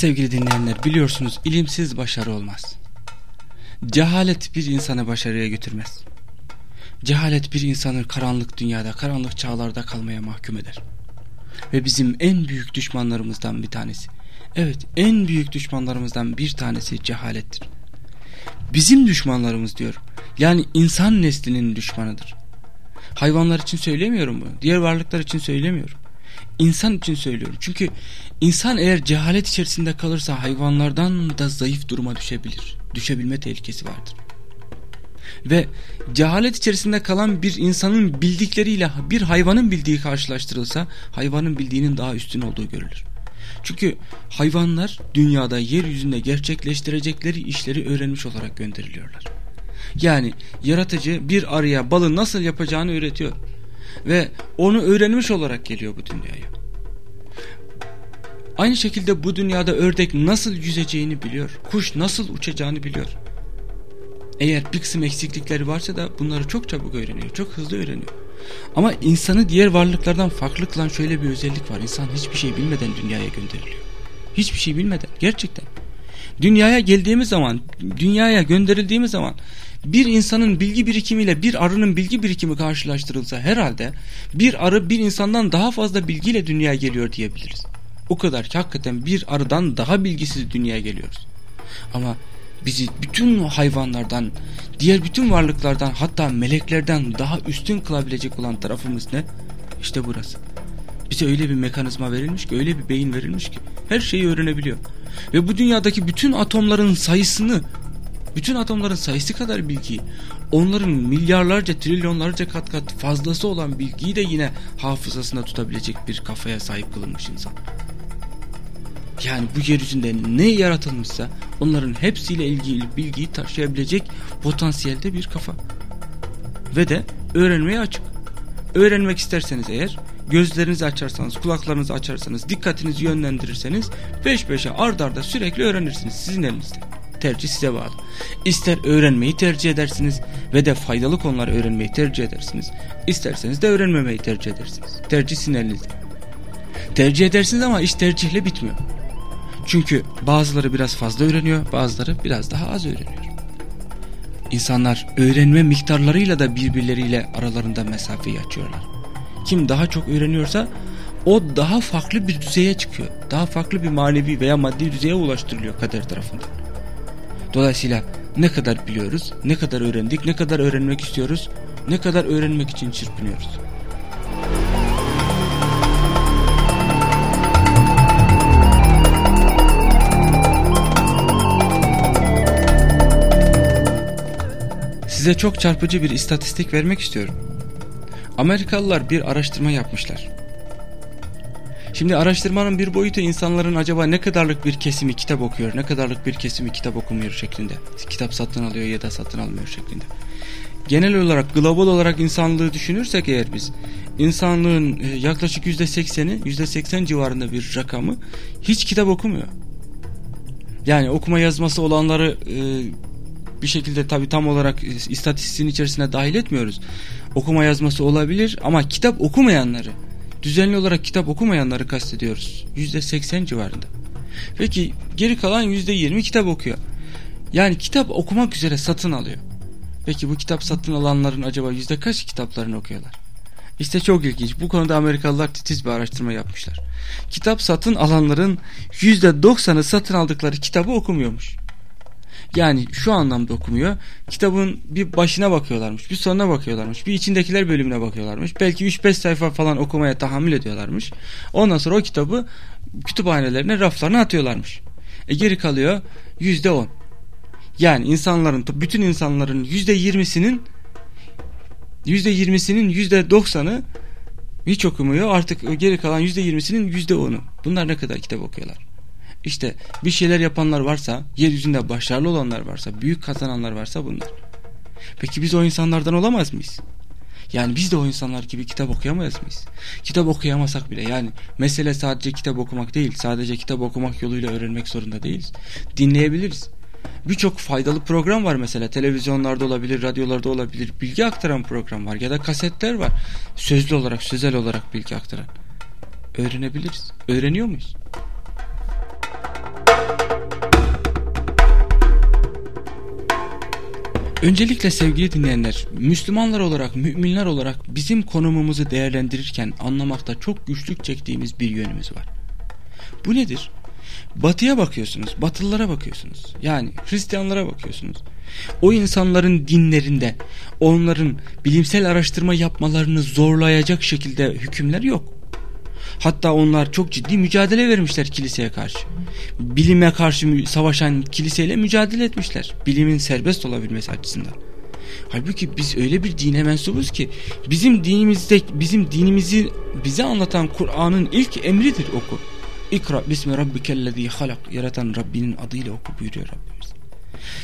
Sevgili dinleyenler biliyorsunuz ilimsiz başarı olmaz. Cehalet bir insanı başarıya götürmez. Cehalet bir insanı karanlık dünyada, karanlık çağlarda kalmaya mahkum eder. Ve bizim en büyük düşmanlarımızdan bir tanesi. Evet en büyük düşmanlarımızdan bir tanesi cehalettir. Bizim düşmanlarımız diyorum. Yani insan neslinin düşmanıdır. Hayvanlar için söylemiyorum bunu. Diğer varlıklar için söylemiyorum. İnsan için söylüyorum. Çünkü insan eğer cehalet içerisinde kalırsa hayvanlardan da zayıf duruma düşebilir. Düşebilme tehlikesi vardır. Ve cehalet içerisinde kalan bir insanın bildikleriyle bir hayvanın bildiği karşılaştırılsa hayvanın bildiğinin daha üstün olduğu görülür. Çünkü hayvanlar dünyada yeryüzünde gerçekleştirecekleri işleri öğrenmiş olarak gönderiliyorlar. Yani yaratıcı bir arıya balı nasıl yapacağını öğretiyor. Ve onu öğrenmiş olarak geliyor bu dünyaya. Aynı şekilde bu dünyada ördek nasıl yüzeceğini biliyor. Kuş nasıl uçacağını biliyor. Eğer bir kısım eksiklikleri varsa da bunları çok çabuk öğreniyor. Çok hızlı öğreniyor. Ama insanı diğer varlıklardan farklı kılan şöyle bir özellik var. İnsan hiçbir şey bilmeden dünyaya gönderiliyor. Hiçbir şey bilmeden. Gerçekten. Dünyaya geldiğimiz zaman, dünyaya gönderildiğimiz zaman bir insanın bilgi birikimiyle bir arının bilgi birikimi karşılaştırılsa herhalde bir arı bir insandan daha fazla bilgiyle dünyaya geliyor diyebiliriz. O kadar ki hakikaten bir arıdan daha bilgisiz dünyaya geliyoruz. Ama bizi bütün hayvanlardan, diğer bütün varlıklardan hatta meleklerden daha üstün kılabilecek olan tarafımız ne? İşte burası. Bize öyle bir mekanizma verilmiş ki, öyle bir beyin verilmiş ki her şeyi öğrenebiliyor. Ve bu dünyadaki bütün atomların sayısını, bütün atomların sayısı kadar bilgiyi, onların milyarlarca, trilyonlarca kat kat fazlası olan bilgiyi de yine hafızasında tutabilecek bir kafaya sahip kılınmış insan. Yani bu yeryüzünde ne yaratılmışsa onların hepsiyle ilgili bilgiyi taşıyabilecek potansiyelde bir kafa. Ve de öğrenmeye açık. Öğrenmek isterseniz eğer gözlerinizi açarsanız, kulaklarınızı açarsanız, dikkatinizi yönlendirirseniz peş peşe ard arda sürekli öğrenirsiniz sizin elinizde. Tercih size bağlı. İster öğrenmeyi tercih edersiniz ve de faydalı konuları öğrenmeyi tercih edersiniz. İsterseniz de öğrenmemeyi tercih edersiniz. Tercih sizin elinizde. Tercih edersiniz ama iş tercihle bitmiyor. Çünkü bazıları biraz fazla öğreniyor, bazıları biraz daha az öğreniyor. İnsanlar öğrenme miktarlarıyla da birbirleriyle aralarında mesafeyi açıyorlar. Kim daha çok öğreniyorsa o daha farklı bir düzeye çıkıyor. Daha farklı bir manevi veya maddi düzeye ulaştırılıyor kader tarafından. Dolayısıyla ne kadar biliyoruz, ne kadar öğrendik, ne kadar öğrenmek istiyoruz, ne kadar öğrenmek için çırpınıyoruz. Size çok çarpıcı bir istatistik vermek istiyorum. Amerikalılar bir araştırma yapmışlar. Şimdi araştırmanın bir boyutu insanların acaba ne kadarlık bir kesimi kitap okuyor, ne kadarlık bir kesimi kitap okumuyor şeklinde. Kitap satın alıyor ya da satın almıyor şeklinde. Genel olarak, global olarak insanlığı düşünürsek eğer biz, insanlığın e, yaklaşık %80'i, %80 civarında bir rakamı hiç kitap okumuyor. Yani okuma yazması olanları e, bir şekilde tabi tam olarak istatistiğin içerisine dahil etmiyoruz. Okuma yazması olabilir ama kitap okumayanları, düzenli olarak kitap okumayanları kastediyoruz. Yüzde seksen civarında. Peki geri kalan yüzde yirmi kitap okuyor. Yani kitap okumak üzere satın alıyor. Peki bu kitap satın alanların acaba yüzde kaç kitaplarını okuyorlar? İşte çok ilginç. Bu konuda Amerikalılar titiz bir araştırma yapmışlar. Kitap satın alanların yüzde doksanı satın aldıkları kitabı okumuyormuş. Yani şu anlamda okumuyor. Kitabın bir başına bakıyorlarmış, bir sonuna bakıyorlarmış, bir içindekiler bölümüne bakıyorlarmış. Belki 3-5 sayfa falan okumaya tahammül ediyorlarmış. Ondan sonra o kitabı kütüphanelerine, raflarına atıyorlarmış. E geri kalıyor %10. Yani insanların, bütün insanların %20'sinin %20'sinin %90'ı hiç okumuyor. Artık geri kalan %20'sinin %10'u. Bunlar ne kadar kitap okuyorlar? İşte bir şeyler yapanlar varsa, yeryüzünde başarılı olanlar varsa, büyük kazananlar varsa bunlar. Peki biz o insanlardan olamaz mıyız? Yani biz de o insanlar gibi kitap okuyamaz mıyız? Kitap okuyamasak bile yani mesele sadece kitap okumak değil, sadece kitap okumak yoluyla öğrenmek zorunda değiliz. Dinleyebiliriz. Birçok faydalı program var mesela televizyonlarda olabilir, radyolarda olabilir. Bilgi aktaran program var ya da kasetler var. Sözlü olarak, sözel olarak bilgi aktaran. Öğrenebiliriz. Öğreniyor muyuz? Öncelikle sevgili dinleyenler, Müslümanlar olarak, müminler olarak bizim konumumuzu değerlendirirken anlamakta çok güçlük çektiğimiz bir yönümüz var. Bu nedir? Batıya bakıyorsunuz, batılılara bakıyorsunuz. Yani Hristiyanlara bakıyorsunuz. O insanların dinlerinde onların bilimsel araştırma yapmalarını zorlayacak şekilde hükümler yok. Hatta onlar çok ciddi mücadele vermişler kiliseye karşı. Bilime karşı savaşan kiliseyle mücadele etmişler. Bilimin serbest olabilmesi açısından. Halbuki biz öyle bir dine mensubuz ki bizim dinimizde bizim dinimizi bize anlatan Kur'an'ın ilk emridir oku. İkra bismi rabbikellezî halak yaratan Rabbinin adıyla oku buyuruyor Rabbimiz.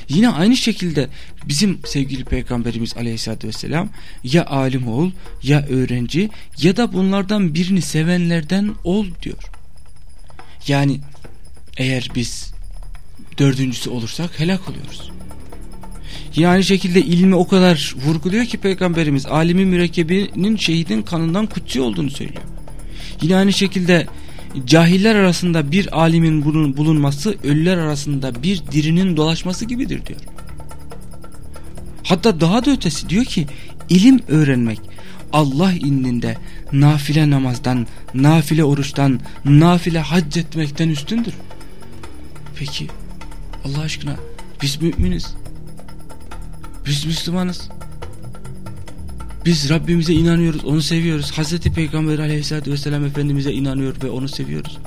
Yine aynı şekilde bizim sevgili peygamberimiz aleyhissalatü vesselam ya alim ol ya öğrenci ya da bunlardan birini sevenlerden ol diyor. Yani eğer biz dördüncüsü olursak helak oluyoruz. Yine aynı şekilde ilmi o kadar vurguluyor ki peygamberimiz alimi mürekkebinin şehidin kanından kutsi olduğunu söylüyor. Yine aynı şekilde cahiller arasında bir alimin bulunması ölüler arasında bir dirinin dolaşması gibidir diyor. Hatta daha da ötesi diyor ki ilim öğrenmek Allah indinde nafile namazdan, nafile oruçtan, nafile hac etmekten üstündür. Peki Allah aşkına biz müminiz. Biz Müslümanız. Biz Rabbimize inanıyoruz, onu seviyoruz. Hazreti Peygamber aleyhissalatü vesselam Efendimiz'e inanıyor ve onu seviyoruz.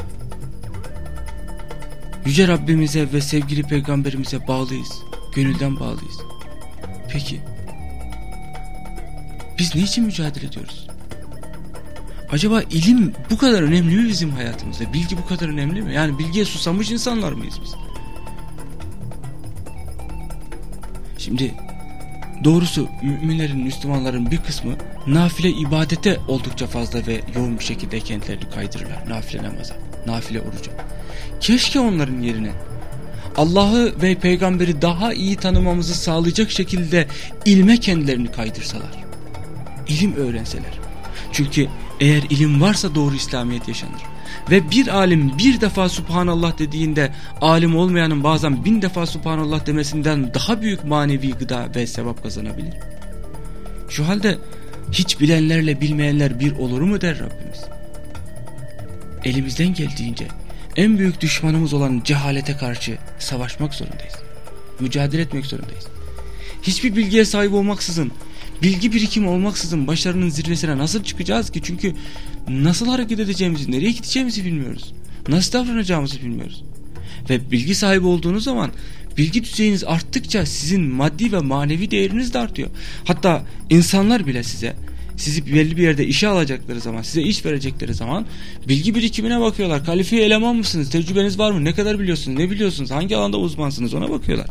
Yüce Rabbimize ve sevgili Peygamberimize bağlıyız. Gönülden bağlıyız. Peki, biz ne için mücadele ediyoruz? Acaba ilim bu kadar önemli mi bizim hayatımızda? Bilgi bu kadar önemli mi? Yani bilgiye susamış insanlar mıyız biz? Şimdi Doğrusu müminlerin, Müslümanların bir kısmı nafile ibadete oldukça fazla ve yoğun bir şekilde kendilerini kaydırırlar. Nafile namaza, nafile oruca. Keşke onların yerine Allah'ı ve peygamberi daha iyi tanımamızı sağlayacak şekilde ilme kendilerini kaydırsalar. İlim öğrenseler. Çünkü eğer ilim varsa doğru İslamiyet yaşanır. Ve bir alim bir defa Subhanallah dediğinde alim olmayanın bazen bin defa Subhanallah demesinden daha büyük manevi gıda ve sevap kazanabilir. Şu halde hiç bilenlerle bilmeyenler bir olur mu der Rabbimiz. Elimizden geldiğince en büyük düşmanımız olan cehalete karşı savaşmak zorundayız. Mücadele etmek zorundayız. Hiçbir bilgiye sahip olmaksızın bilgi birikimi olmaksızın başarının zirvesine nasıl çıkacağız ki? Çünkü nasıl hareket edeceğimizi, nereye gideceğimizi bilmiyoruz. Nasıl davranacağımızı bilmiyoruz. Ve bilgi sahibi olduğunuz zaman bilgi düzeyiniz arttıkça sizin maddi ve manevi değeriniz de artıyor. Hatta insanlar bile size sizi belli bir yerde işe alacakları zaman, size iş verecekleri zaman bilgi birikimine bakıyorlar. Kalifiye eleman mısınız? Tecrübeniz var mı? Ne kadar biliyorsunuz? Ne biliyorsunuz? Hangi alanda uzmansınız? Ona bakıyorlar.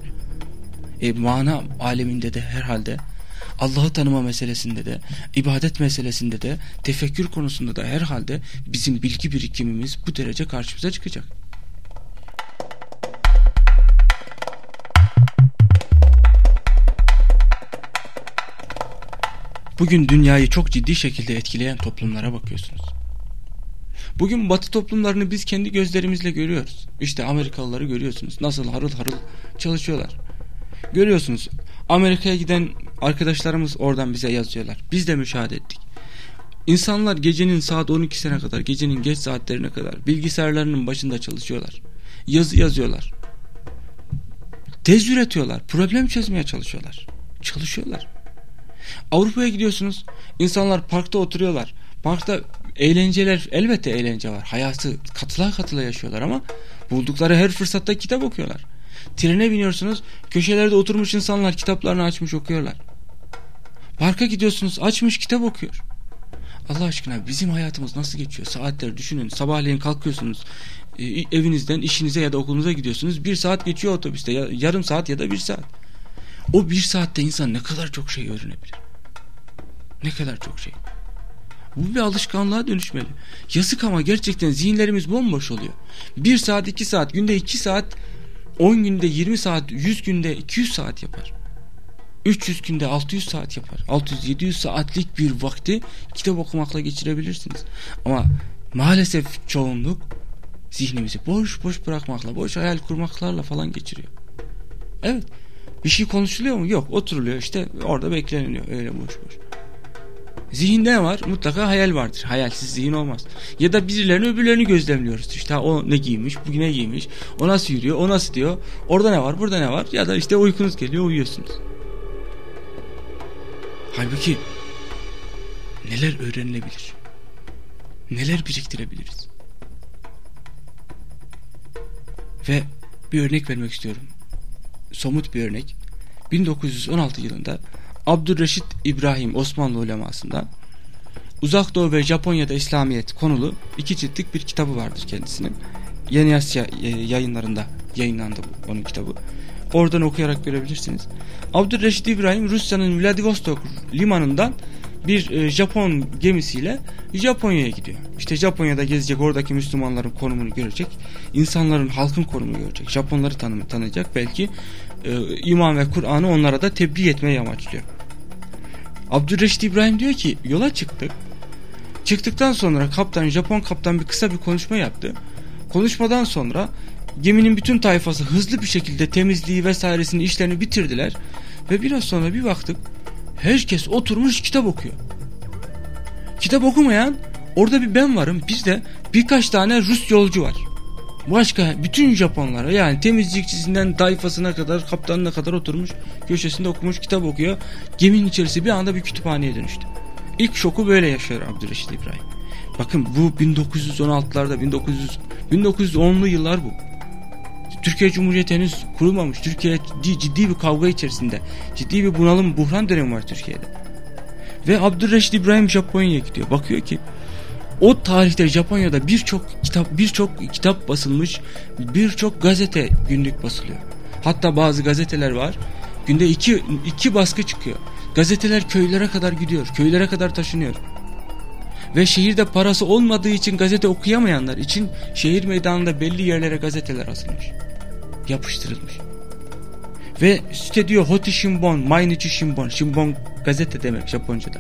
E, mana aleminde de herhalde Allah'ı tanıma meselesinde de, ibadet meselesinde de, tefekkür konusunda da herhalde bizim bilgi birikimimiz bu derece karşımıza çıkacak. Bugün dünyayı çok ciddi şekilde etkileyen toplumlara bakıyorsunuz. Bugün batı toplumlarını biz kendi gözlerimizle görüyoruz. İşte Amerikalıları görüyorsunuz. Nasıl harıl harıl çalışıyorlar. Görüyorsunuz Amerika'ya giden arkadaşlarımız oradan bize yazıyorlar. Biz de müşahede ettik. İnsanlar gecenin saat 12'sine kadar, gecenin geç saatlerine kadar bilgisayarlarının başında çalışıyorlar. Yazı yazıyorlar. Tez üretiyorlar. Problem çözmeye çalışıyorlar. Çalışıyorlar. Avrupa'ya gidiyorsunuz. İnsanlar parkta oturuyorlar. Parkta eğlenceler elbette eğlence var. Hayatı katıla katıla yaşıyorlar ama buldukları her fırsatta kitap okuyorlar. Trene biniyorsunuz. Köşelerde oturmuş insanlar kitaplarını açmış okuyorlar. Parka gidiyorsunuz açmış kitap okuyor. Allah aşkına bizim hayatımız nasıl geçiyor? Saatler düşünün. Sabahleyin kalkıyorsunuz. E, evinizden işinize ya da okulunuza gidiyorsunuz. Bir saat geçiyor otobüste. Ya, yarım saat ya da bir saat. O bir saatte insan ne kadar çok şey öğrenebilir. Ne kadar çok şey. Bu bir alışkanlığa dönüşmeli. Yazık ama gerçekten zihinlerimiz bomboş oluyor. Bir saat iki saat günde iki saat 10 günde 20 saat 100 günde 200 saat yapar. 300 günde 600 saat yapar. 600-700 saatlik bir vakti kitap okumakla geçirebilirsiniz. Ama maalesef çoğunluk zihnimizi boş boş bırakmakla, boş hayal kurmaklarla falan geçiriyor. Evet, Bir şey konuşuluyor mu? Yok. Oturuluyor işte orada bekleniliyor. Öyle boş boş. Zihinde var? Mutlaka hayal vardır. Hayalsiz zihin olmaz. Ya da birilerini öbürlerini gözlemliyoruz. İşte o ne giymiş, bu ne giymiş, o nasıl yürüyor, o nasıl diyor. Orada ne var, burada ne var? Ya da işte uykunuz geliyor, uyuyorsunuz. Halbuki neler öğrenilebilir? Neler biriktirebiliriz? Ve bir örnek vermek istiyorum. Somut bir örnek. 1916 yılında Abdülreşit İbrahim Osmanlı ulemasında Uzak Doğu ve Japonya'da İslamiyet konulu iki ciltlik bir kitabı vardır kendisinin. Yeni Asya e, yayınlarında yayınlandı bu, onun kitabı. Oradan okuyarak görebilirsiniz. Abdülreşit İbrahim Rusya'nın Vladivostok limanından bir e, Japon gemisiyle Japonya'ya gidiyor. İşte Japonya'da gezecek, oradaki Müslümanların konumunu görecek, insanların, halkın konumunu görecek, Japonları tanı tanıyacak, belki e, iman ve Kur'an'ı onlara da tebliğ etmeyi amaçlıyor. Abdülreşit İbrahim diyor ki yola çıktık. Çıktıktan sonra kaptan, Japon kaptan bir kısa bir konuşma yaptı. Konuşmadan sonra geminin bütün tayfası hızlı bir şekilde temizliği vesairesini işlerini bitirdiler. Ve biraz sonra bir baktık herkes oturmuş kitap okuyor. Kitap okumayan orada bir ben varım bir de birkaç tane Rus yolcu var. Başka bütün Japonlara yani temizlikçisinden tayfasına kadar kaptanına kadar oturmuş köşesinde okumuş kitap okuyor. Geminin içerisi bir anda bir kütüphaneye dönüştü. İlk şoku böyle yaşıyor Abdülreşit İbrahim. Bakın bu 1916'larda 1900 1910'lu yıllar bu. Türkiye Cumhuriyeti henüz kurulmamış. Türkiye ciddi, ciddi bir kavga içerisinde. Ciddi bir bunalım, buhran dönemi var Türkiye'de. Ve Abdülreşit İbrahim Japonya'ya gidiyor. Bakıyor ki o tarihte Japonya'da birçok kitap birçok kitap basılmış, birçok gazete günlük basılıyor. Hatta bazı gazeteler var. Günde iki, iki baskı çıkıyor. Gazeteler köylere kadar gidiyor. Köylere kadar taşınıyor. Ve şehirde parası olmadığı için gazete okuyamayanlar için şehir meydanında belli yerlere gazeteler asılmış. Yapıştırılmış. Ve işte diyor Hoti Shimbon, Mainichi Shimbon. Shimbon gazete demek Japonca'da.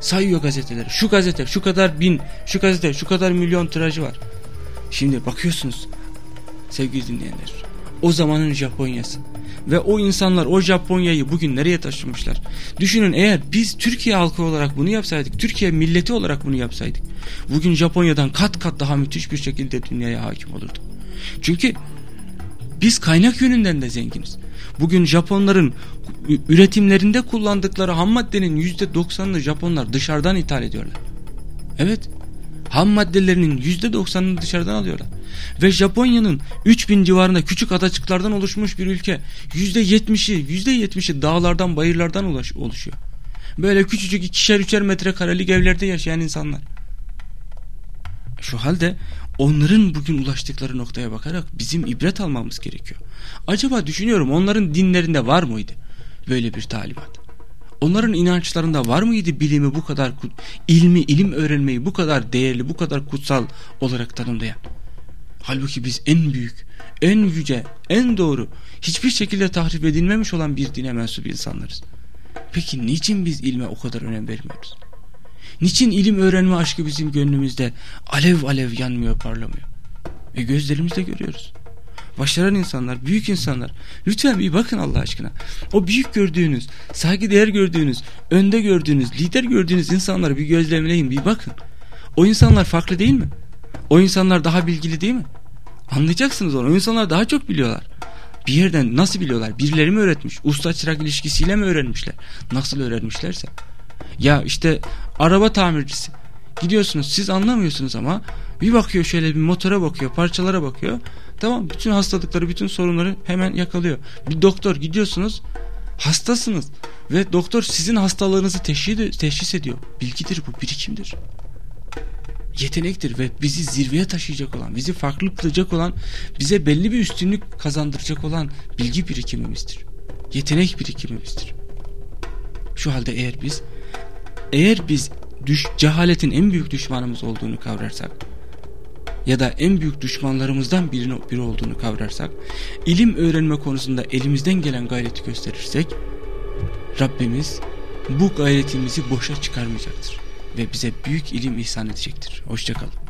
Sayıyor gazeteleri. Şu gazete şu kadar bin, şu gazete şu kadar milyon tirajı var. Şimdi bakıyorsunuz sevgili dinleyenler. O zamanın Japonyası. Ve o insanlar o Japonya'yı bugün nereye taşımışlar? Düşünün eğer biz Türkiye halkı olarak bunu yapsaydık, Türkiye milleti olarak bunu yapsaydık. Bugün Japonya'dan kat kat daha müthiş bir şekilde dünyaya hakim olurduk. Çünkü biz kaynak yönünden de zenginiz. Bugün Japonların üretimlerinde kullandıkları ham maddenin %90'ını Japonlar dışarıdan ithal ediyorlar. Evet. Ham maddelerinin %90'ını dışarıdan alıyorlar. Ve Japonya'nın 3000 civarında küçük adacıklardan oluşmuş bir ülke. %70'i %70'i dağlardan bayırlardan oluşuyor. Böyle küçücük ikişer üçer metrekarelik evlerde yaşayan insanlar. Şu halde onların bugün ulaştıkları noktaya bakarak bizim ibret almamız gerekiyor. Acaba düşünüyorum onların dinlerinde var mıydı böyle bir talimat? Onların inançlarında var mıydı bilimi bu kadar ilmi ilim öğrenmeyi bu kadar değerli bu kadar kutsal olarak tanımlayan? Halbuki biz en büyük, en yüce, en doğru, hiçbir şekilde tahrip edilmemiş olan bir dine mensup insanlarız. Peki niçin biz ilme o kadar önem vermiyoruz? Niçin ilim öğrenme aşkı bizim gönlümüzde alev alev yanmıyor, parlamıyor? E gözlerimizle görüyoruz. Başaran insanlar, büyük insanlar. Lütfen bir bakın Allah aşkına. O büyük gördüğünüz, saygı değer gördüğünüz, önde gördüğünüz, lider gördüğünüz insanları bir gözlemleyin, bir bakın. O insanlar farklı değil mi? O insanlar daha bilgili değil mi? Anlayacaksınız onu. O insanlar daha çok biliyorlar. Bir yerden nasıl biliyorlar? Birileri mi öğretmiş? Usta çırak ilişkisiyle mi öğrenmişler? Nasıl öğrenmişlerse. Ya işte araba tamircisi. Gidiyorsunuz siz anlamıyorsunuz ama bir bakıyor şöyle bir motora bakıyor parçalara bakıyor. Tamam bütün hastalıkları bütün sorunları hemen yakalıyor. Bir doktor gidiyorsunuz hastasınız ve doktor sizin hastalığınızı teşhis, teşhis ediyor. Bilgidir bu birikimdir yetenektir ve bizi zirveye taşıyacak olan, bizi farklı kılacak olan, bize belli bir üstünlük kazandıracak olan bilgi birikimimizdir. Yetenek birikimimizdir. Şu halde eğer biz eğer biz düş, cehaletin en büyük düşmanımız olduğunu kavrarsak ya da en büyük düşmanlarımızdan birini, biri olduğunu kavrarsak ilim öğrenme konusunda elimizden gelen gayreti gösterirsek Rabbimiz bu gayretimizi boşa çıkarmayacaktır ve bize büyük ilim ihsan edecektir. Hoşçakalın.